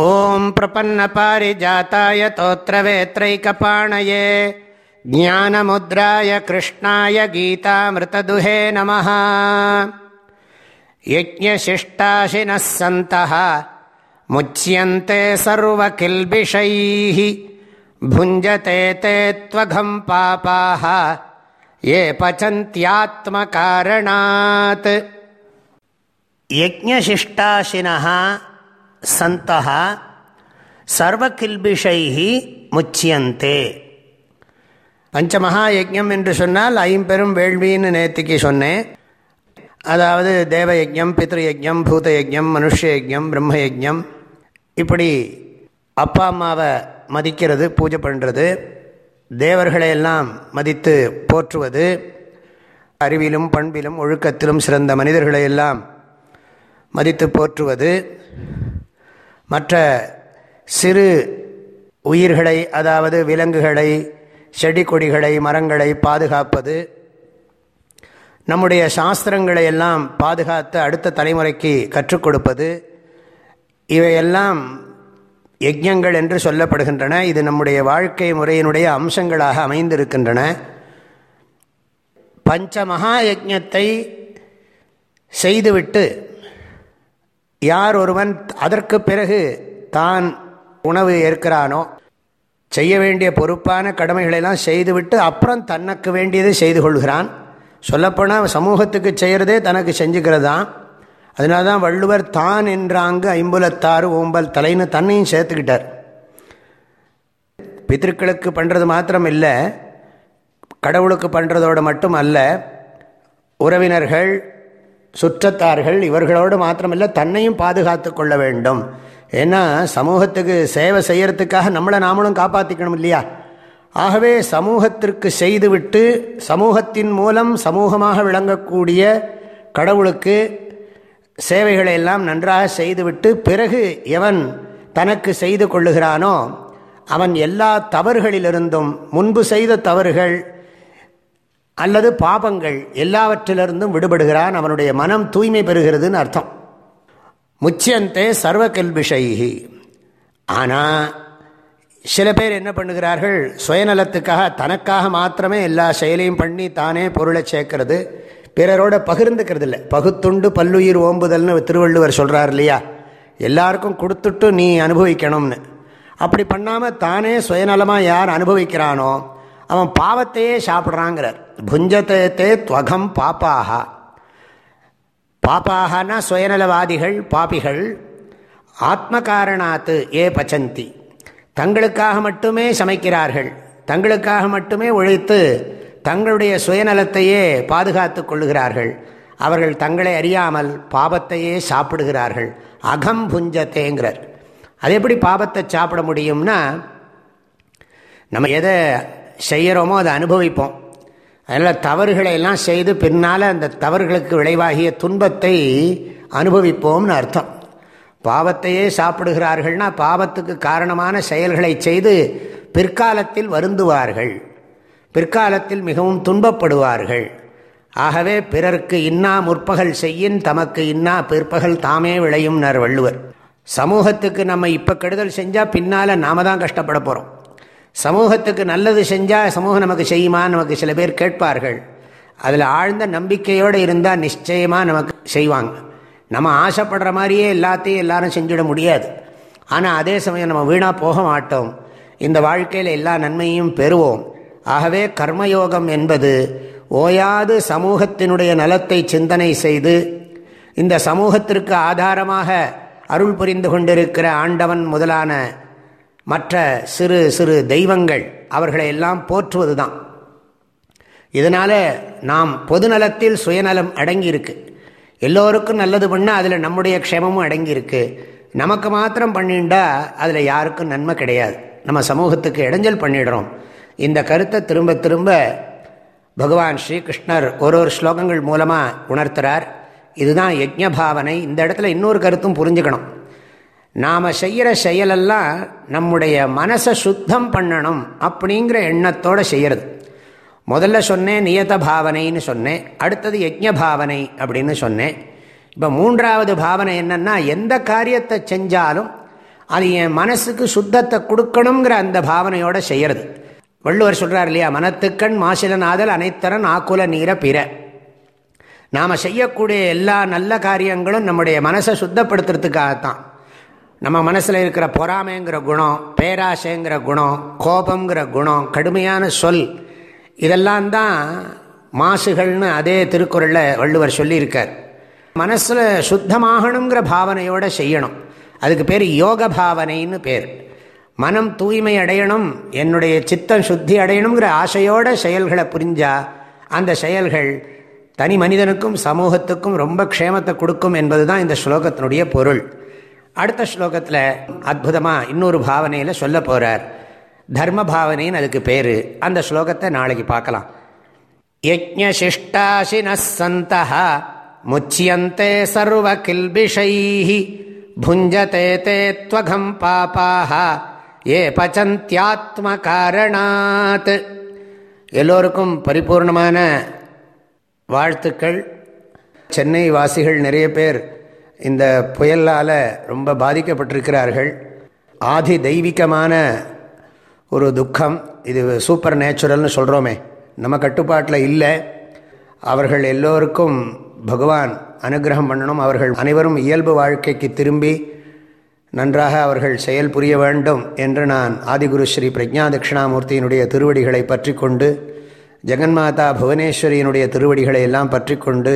ॐ प्रपन्नपारिजाताय तोत्रवेत्रैकपाणये ज्ञानमुद्राय कृष्णाय गीतामृतदुहे नमः। यज्ञशिष्टाशिनः सन्तः मुच्यन्ते सर्वकिल्बिषैः भुञ्जते ते त्वघम् पापाः ये पचन्त्यात्मकारणात्। यज्ञशिष्टाशिनः சந்தா சர்வகில்பிஷைஹி முச்சியந்தே. பஞ்சமகா யஜ்யம் என்று சொன்னால் ஐம்பெரும் வேள்வின்னு நேத்திக்கு சொன்னேன். அதாவது தேவ யஜம் பித்ரு யஜம் பூத யஜம் மனுஷ யஜம் பிரம்ம இப்படி அப்பா அம்மாவை மதிக்கிறது பூஜை பண்ணுறது தேவர்களை எல்லாம் மதித்து போற்றுவது. அறிவிலும் பண்பிலும் ஒழுக்கத்திலும் சிறந்த மனிதர்களை எல்லாம் மதித்து போற்றுவது. மற்ற சிறு உயிர்களை அதாவது விலங்குகளை செடி கொடிகளை மரங்களை பாதுகாப்பது நம்முடைய சாஸ்திரங்களை எல்லாம் பாதுகாத்து அடுத்த தலைமுறைக்கு கற்றுக் கொடுப்பது இவையெல்லாம் யஜ்யங்கள் என்று சொல்லப்படுகின்றன. இது நம்முடைய வாழ்க்கை முறையினுடைய அம்சங்களாக அமைந்திருக்கின்றன. பஞ்ச மகா யஜத்தை செய்துவிட்டு யார் ஒருவன் அதற்கு பிறகு தான் உணவு ஏற்கிறானோ செய்ய வேண்டிய பொறுப்பான கடமைகளெல்லாம் செய்துவிட்டு அப்புறம் தனக்கு வேண்டியதை செய்து கொள்கிறான். சொல்லப்போனால் சமூகத்துக்கு செய்கிறதே தனக்கு செஞ்சுக்கிறதான். அதனால தான் வள்ளுவர் தான் என்றாங்க ஐம்புலத்தாறு ஓம்பல் தலைன்னு தன்னையும் சேர்த்துக்கிட்டார். பித்திருக்களுக்கு பண்ணுறது மாத்திரம் இல்லை கடவுளுக்கு பண்ணுறதோடு மட்டும் அல்ல உறவினர்கள் சுற்றத்தார்கள் இவர்களோடு மாத்திரமில்லை தன்னையும் பாதுகாத்து கொள்ள வேண்டும். ஏன்னா சமூகத்துக்கு சேவை செய்யறதுக்காக நம்மளை நாமளும் காப்பாற்றிக்கணும் இல்லையா? ஆகவே சமூகத்திற்கு செய்துவிட்டு சமூகத்தின் மூலம் சமூகமாக விளங்கக்கூடிய கடவுளுக்கு சேவைகளை எல்லாம் நன்றாக செய்துவிட்டு பிறகு எவன் தனக்கு செய்து கொள்ளுகிறானோ அவன் எல்லா தவறுகளிலிருந்தும் முன்பு செய்த தவறுகள் அல்லது பாபங்கள் எல்லாவற்றிலிருந்தும் விடுபடுகிறான் அவனுடைய மனம் தூய்மை பெறுகிறதுன்னு அர்த்தம். முச்சியந்தே சர்வ கல்பிஷைகி ஆனால் சில பேர் என்ன பண்ணுகிறார்கள் சுயநலத்துக்காக தனக்காக மாத்திரமே எல்லா செயலையும் பண்ணி தானே பொருளை சேர்க்கறது பிறரோட பகிர்ந்துக்கிறது இல்லை பகுத்துண்டு பல்லுயிர் ஓம்புதல்னு திருவள்ளுவர் சொல்கிறார் இல்லையா? எல்லாருக்கும் கொடுத்துட்டு நீ அனுபவிக்கணும்னு. அப்படி பண்ணாமல் தானே சுயநலமாக யார் அனுபவிக்கிறானோ அவன் பாவத்தையே சாப்பிட்றாங்கிறார். புஞ்சத்தே தே துவகம் பாப்பாக. பாப்பாகனா சுயநலவாதிகள் பாப்பிகள் ஆத்ம காரணாத்து ஏ பச்சந்தி. தங்களுக்காக மட்டுமே சமைக்கிறார்கள். தங்களுக்காக மட்டுமே உழைத்து தங்களுடைய சுயநலத்தையே பாதுகாத்து கொள்ளுகிறார்கள். அவர்கள் தங்களை அறியாமல் பாபத்தையே சாப்பிடுகிறார்கள். அகம் புஞ்சத்தேங்கிறார். அது எப்படி பாபத்தை சாப்பிட முடியும்னா நம்ம எதை செய்கிறோமோ அதை அனுபவிப்போம். அதனால் தவறுகளை எல்லாம் செய்து பின்னால் அந்த தவறுகளுக்கு விளைவாகிய துன்பத்தை அனுபவிப்போம்னு அர்த்தம். பாவத்தையே சாப்பிடுகிறார்கள்னா பாவத்துக்கு காரணமான செயல்களை செய்து பிற்காலத்தில் வருந்துவார்கள். பிற்காலத்தில் மிகவும் துன்பப்படுவார்கள். ஆகவே பிறருக்கு இன்னா முற்பகல் செய்யின் தமக்கு இன்னா பிற்பகல் தாமே விளையும் நர் வள்ளுவர். சமூகத்துக்கு நம்ம இப்போ கெடுதல் செஞ்சால் பின்னால் நாம தான் கஷ்டப்பட போகிறோம் சமூகத்துக்கு நல்லது செஞ்சால் சமூகம் நமக்கு செய்யுமா நமக்கு சில பேர் கேட்பார்கள். அதில் ஆழ்ந்த நம்பிக்கையோடு இருந்தால் நிச்சயமாக நமக்கு செய்வாங்க. நம்ம ஆசைப்படுற மாதிரியே எல்லாத்தையும் எல்லாரும் செஞ்சிட முடியாது. ஆனால் அதே சமயம் நம்ம வீணாக போக மாட்டோம். இந்த வாழ்க்கையில் எல்லா நன்மையும் பெறுவோம். ஆகவே கர்மயோகம் என்பது ஓயாது சமூகத்தினுடைய நலத்தை சிந்தனை செய்து இந்த சமூகத்திற்கு ஆதாரமாக அருள் புரிந்து கொண்டிருக்கிற ஆண்டவன் முதலான மற்ற சிறு சிறு தெய்வங்கள் அவர்களை எல்லாம் போற்றுவது தான் இதனால் நாம் பொதுநலத்தில் சுயநலம் அடங்கியிருக்கு. எல்லோருக்கும் நல்லது பண்ணால் அதில் நம்முடைய க்ஷேமமும் அடங்கியிருக்கு. நமக்கு மாத்திரம் பண்ணிண்டா அதில் யாருக்கும் நன்மை கிடையாது. நம்ம சமூகத்துக்கு இடைஞ்சல் பண்ணிடுறோம். இந்த கருத்தை திரும்ப திரும்ப பகவான் ஸ்ரீகிருஷ்ணர் ஒரு ஒரு ஸ்லோகங்கள் மூலமாக உணர்த்துறார். இதுதான் யஜ்ஞ பாவனை இந்த இடத்துல இன்னொரு கருத்தும் புரிஞ்சுக்கணும். நாம் செய்கிற செயலெல்லாம் நம்முடைய மனசை சுத்தம் பண்ணணும் அப்படிங்கிற எண்ணத்தோடு செய்கிறது முதல்ல சொன்னேன் நியத பாவனைன்னு சொன்னேன். அடுத்தது யஜ்ஞ பாவனை அப்படின்னு சொன்னேன். இப்போ மூன்றாவது பாவனை என்னென்னா எந்த காரியத்தை செஞ்சாலும் அது என் மனசுக்கு சுத்தத்தை கொடுக்கணுங்கிற அந்த பாவனையோட செய்கிறது வள்ளுவர் சொல்கிறார் இல்லையா மனத்துக்கண் மாசிலநாதல் அனைத்தரன் ஆக்குல நீர பிற. நாம் செய்யக்கூடிய எல்லா நல்ல காரியங்களும் நம்முடைய மனசை சுத்தப்படுத்துறதுக்காகத்தான். நம்ம மனசில் இருக்கிற பொறாமைங்கிற குணம் பேராசைங்கிற குணம் கோபங்கிற குணம் கடுமையான சொல் இதெல்லாம் தான் மாசுகள்னு அதே திருக்குறளில் வள்ளுவர் சொல்லியிருக்கார். மனசில் சுத்தமாகணுங்கிற பாவனையோடு செய்யணும். அதுக்கு பேர் யோக பாவனைன்னு பேர். மனம் தூய்மை அடையணும் என்னுடைய சித்தம் சுத்தி அடையணுங்கிற ஆசையோட செயல்களை புரிஞ்சா அந்த செயல்கள் தனி மனிதனுக்கும் சமூகத்துக்கும் ரொம்ப க்ஷேமத்தை கொடுக்கும் என்பது தான் இந்த ஸ்லோகத்தினுடைய பொருள். அடுத்த ஸ்லோகத்தில் அற்புதமாக இன்னொரு பாவனையில் சொல்ல போகிறார் தர்ம பாவனைன்னு அதுக்கு பேர். அந்த ஸ்லோகத்தை நாளைக்கு பார்க்கலாம். யஜ்ஞசிஷ்டாசின சந்த முச்சியந்தே சர்வ கில்பிஷை புஞ்சதே தே துவகம் பாப்பாக ஏ பச்சந்தியாத்ம காரணாத் எல்லோருக்கும் பரிபூர்ணமான வாழ்த்துக்கள். சென்னை வாசிகள் நிறைய பேர் இந்த புயலால் ரொம்ப பாதிக்கப்பட்டிருக்கிறார்கள். ஆதி தெய்வீகமான ஒரு துக்கம் இது சூப்பர் நேச்சுரல்னு சொல்கிறோமே நம்ம கட்டுப்பாட்டில் இல்லை. அவர்கள் எல்லோருக்கும் பகவான் அனுகிரகம் பண்ணணும். அவர்கள் அனைவரும் இயல்பு வாழ்க்கைக்கு திரும்பி நன்றாக அவர்கள் செயல் புரிய வேண்டும் என்று நான் ஆதிகுரு ஸ்ரீ பிரஜா தட்சிணாமூர்த்தியினுடைய திருவடிகளை பற்றி கொண்டு ஜெகன்மாதா புவனேஸ்வரியினுடைய திருவடிகளை எல்லாம் பற்றி கொண்டு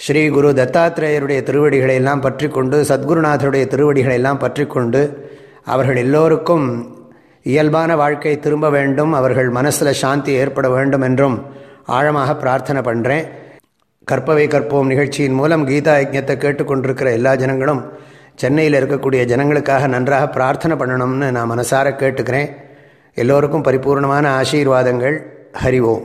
ஸ்ரீ குரு தத்தாத்திரேயருடைய திருவடிகளை எல்லாம் பற்றி கொண்டு சத்குருநாதருடைய திருவடிகளை எல்லாம் பற்றி கொண்டு அவர்கள் எல்லோருக்கும் இயல்பான வாழ்க்கை திரும்ப வேண்டும் அவர்கள் மனசில் சாந்தி ஏற்பட வேண்டும் என்றும் ஆழமாக பிரார்த்தனை பண்ணுறேன் கற்பவை கற்போம் நிகழ்ச்சியின் மூலம் கீதா யஜ்ஞத்தை கேட்டுக்கொண்டிருக்கிற எல்லா ஜனங்களும் சென்னையில் இருக்கக்கூடிய ஜனங்களுக்காக நன்றாக பிரார்த்தனை பண்ணணும்னு நான் மனசார கேட்டுக்கிறேன். எல்லோருக்கும் பரிபூர்ணமான ஆசீர்வாதங்கள். ஹரி ஓம்.